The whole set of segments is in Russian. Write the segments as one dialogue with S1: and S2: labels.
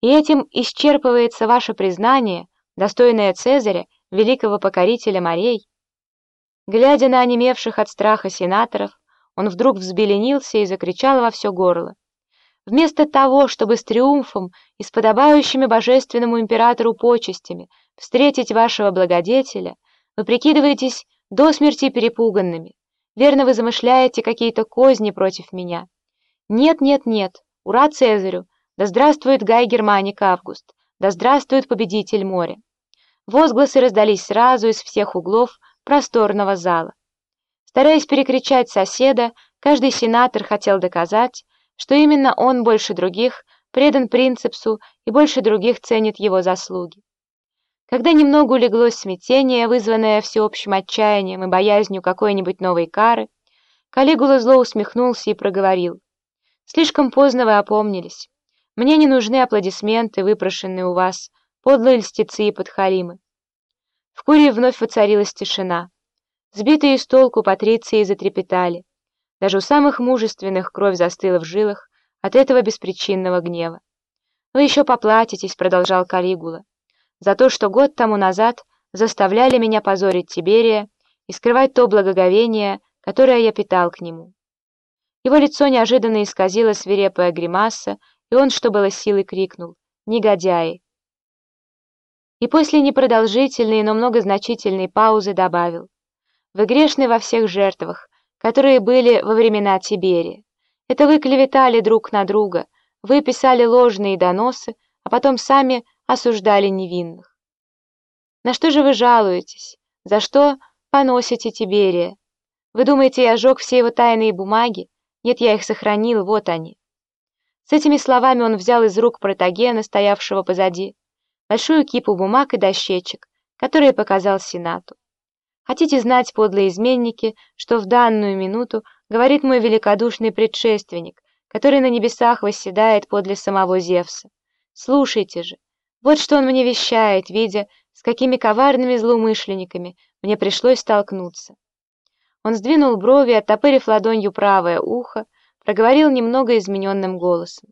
S1: И этим исчерпывается ваше признание, достойное Цезаря, великого покорителя морей. Глядя на онемевших от страха сенаторов, он вдруг взбеленился и закричал во все горло. Вместо того, чтобы с триумфом и с подобающими божественному императору почестями встретить вашего благодетеля, вы прикидываетесь до смерти перепуганными. Верно, вы замышляете какие-то козни против меня. Нет, нет, нет, ура Цезарю, да здравствует Гай Германик Август, да здравствует победитель моря. Возгласы раздались сразу из всех углов просторного зала. Стараясь перекричать соседа, каждый сенатор хотел доказать, что именно он больше других предан принципсу и больше других ценит его заслуги. Когда немного улеглось смятение, вызванное всеобщим отчаянием и боязнью какой-нибудь новой кары, Калигула зло усмехнулся и проговорил. «Слишком поздно вы опомнились. Мне не нужны аплодисменты, выпрошенные у вас, подлые льстецы и подхалимы». В Курии вновь воцарилась тишина. Сбитые с толку патриции затрепетали. Даже у самых мужественных кровь застыла в жилах от этого беспричинного гнева. «Вы еще поплатитесь», — продолжал Калигула, «за то, что год тому назад заставляли меня позорить Тиберия и скрывать то благоговение, которое я питал к нему». Его лицо неожиданно исказило свирепая гримаса, и он, что было силы, крикнул «Негодяи!». И после непродолжительной, но многозначительной паузы добавил «Вы грешны во всех жертвах, которые были во времена Тиберия. Это вы клеветали друг на друга, вы писали ложные доносы, а потом сами осуждали невинных. На что же вы жалуетесь? За что поносите Тиберия? Вы думаете, я сжег все его тайные бумаги? Нет, я их сохранил, вот они. С этими словами он взял из рук протагена, стоявшего позади, большую кипу бумаг и дощечек, которые показал Сенату. Хотите знать, подлые изменники, что в данную минуту говорит мой великодушный предшественник, который на небесах восседает подле самого Зевса? Слушайте же, вот что он мне вещает, видя, с какими коварными злоумышленниками мне пришлось столкнуться. Он сдвинул брови, оттопырив ладонью правое ухо, проговорил немного измененным голосом.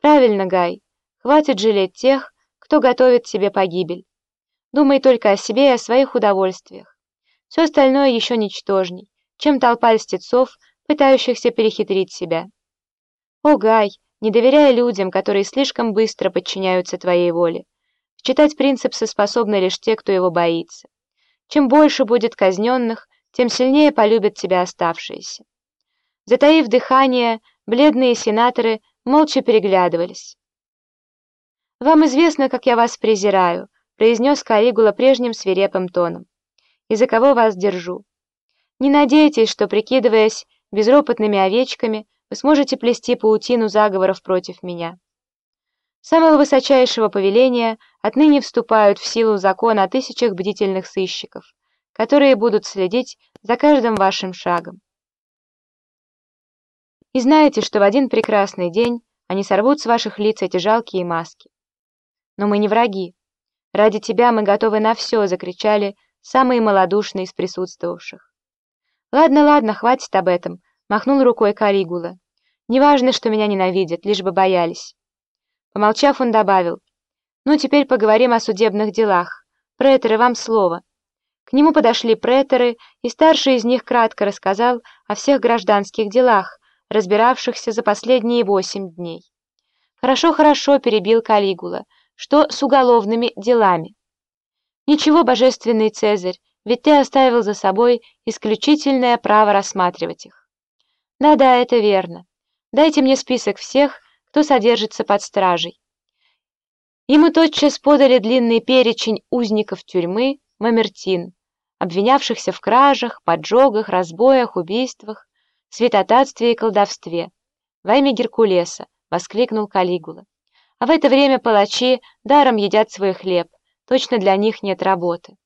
S1: «Правильно, Гай, хватит жалеть тех, кто готовит себе погибель. Думай только о себе и о своих удовольствиях. Все остальное еще ничтожней, чем толпа льстецов, пытающихся перехитрить себя. О, Гай, не доверяя людям, которые слишком быстро подчиняются твоей воле. Читать принципсы способны лишь те, кто его боится. Чем больше будет казненных, тем сильнее полюбят тебя оставшиеся. Затаив дыхание, бледные сенаторы молча переглядывались. «Вам известно, как я вас презираю», — произнес Калигула прежним свирепым тоном и за кого вас держу. Не надейтесь, что, прикидываясь безропотными овечками, вы сможете плести паутину заговоров против меня. Самого высочайшего повеления отныне вступают в силу закон о тысячах бдительных сыщиков, которые будут следить за каждым вашим шагом. И знаете, что в один прекрасный день они сорвут с ваших лиц эти жалкие маски. Но мы не враги. Ради тебя мы готовы на все, закричали самый малодушный из присутствовавших. «Ладно, ладно, хватит об этом», — махнул рукой Калигула. «Неважно, что меня ненавидят, лишь бы боялись». Помолчав, он добавил, «Ну, теперь поговорим о судебных делах. Преторы, вам слово». К нему подошли преторы, и старший из них кратко рассказал о всех гражданских делах, разбиравшихся за последние восемь дней. «Хорошо, хорошо», — перебил Калигула, — «что с уголовными делами?» Ничего, божественный Цезарь, ведь ты оставил за собой исключительное право рассматривать их. Да-да, это верно. Дайте мне список всех, кто содержится под стражей. Ему тотчас подали длинный перечень узников тюрьмы Мамертин, обвинявшихся в кражах, поджогах, разбоях, убийствах, святотатстве и колдовстве. «Во имя Геркулеса!» — воскликнул Калигула. А в это время палачи даром едят свой хлеб, Точно для них нет работы.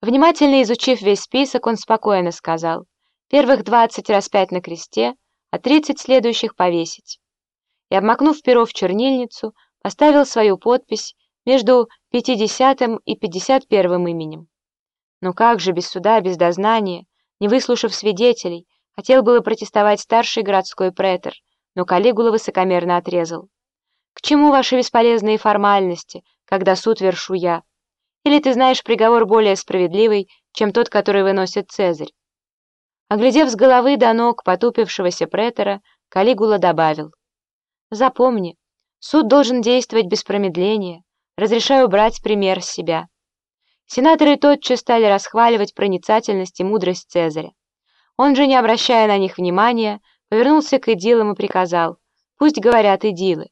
S1: Внимательно изучив весь список, он спокойно сказал, первых двадцать распять на кресте, а тридцать следующих повесить. И, обмакнув перо в чернильницу, поставил свою подпись между пятидесятым и пятьдесят первым именем. Но как же, без суда, без дознания, не выслушав свидетелей, хотел было протестовать старший городской претор, но Калигула высокомерно отрезал. К чему ваши бесполезные формальности, когда суд вершу я? Или ты знаешь приговор более справедливый, чем тот, который выносит Цезарь?» Оглядев с головы до ног потупившегося претора, Калигула добавил. «Запомни, суд должен действовать без промедления. Разрешаю брать пример с себя». Сенаторы тотчас стали расхваливать проницательность и мудрость Цезаря. Он же, не обращая на них внимания, повернулся к идилам и приказал «Пусть говорят идилы».